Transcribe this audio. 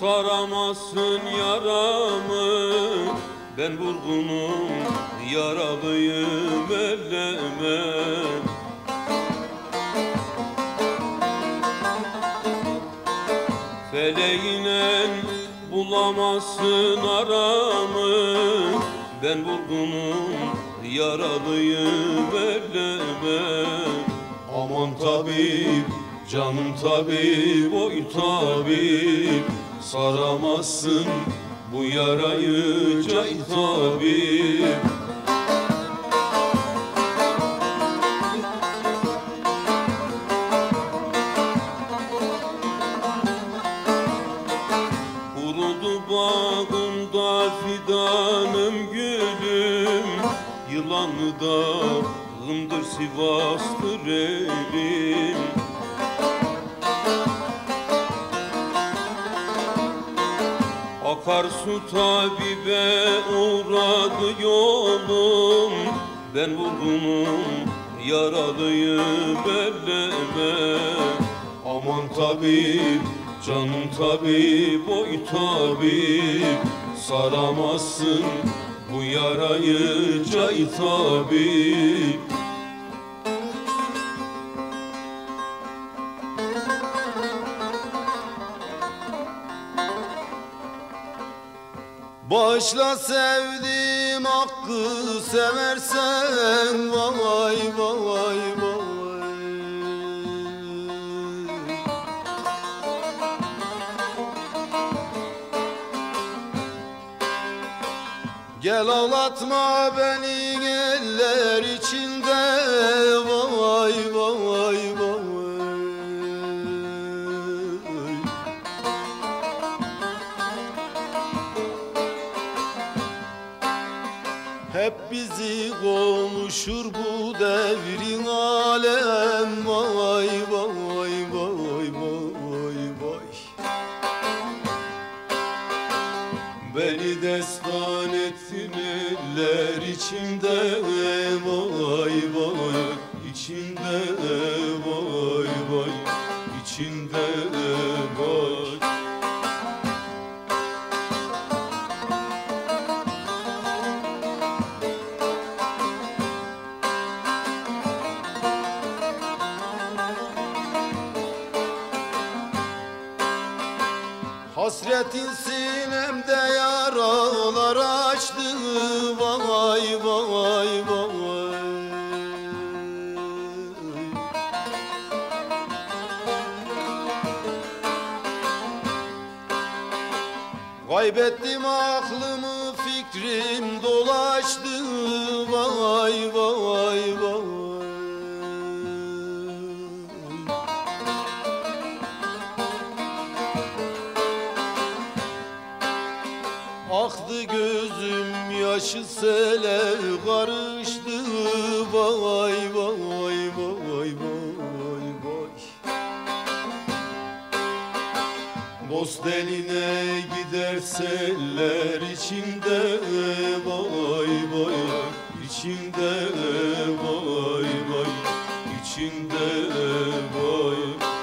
Saramazsın yaramı Ben vurgunum yaralıyım elleme. Feleğinen bulamazsın aramı Ben vurgunum yaralıyım elleme. Aman tabip canım tabip oy tabip Saramazsın bu yarayı cay tabip Kurudu bağımda fidanım gülüm Yılanı da Sivas'tır elim Akarsu tabibe uğradı yolum. Ben vurgunum yaralıyım elleme Aman tabip canım tabip oy tabip. Saramazsın bu yarayı cay tabip Başla sevdim hakkı seversen. Vay vay vay. Gel ağlatma beni eller içinde. Vay vay vay Hep bizi konuşur bu devrin alem. Vay vay vay vay vay. Beni destan ettin eller içinde. Vay vay içinde vay vay içinde vay Hasretin sinemde yaralar açtı. Vay vay vay. Kaybettim aklımı fikrim dolaştı. Vay Aktı gözüm yaşı sele karıştı Vay vay vay vay vay. Dost eline giderse eller içimde Vay vay içimde Vay vay içimde Vay vay.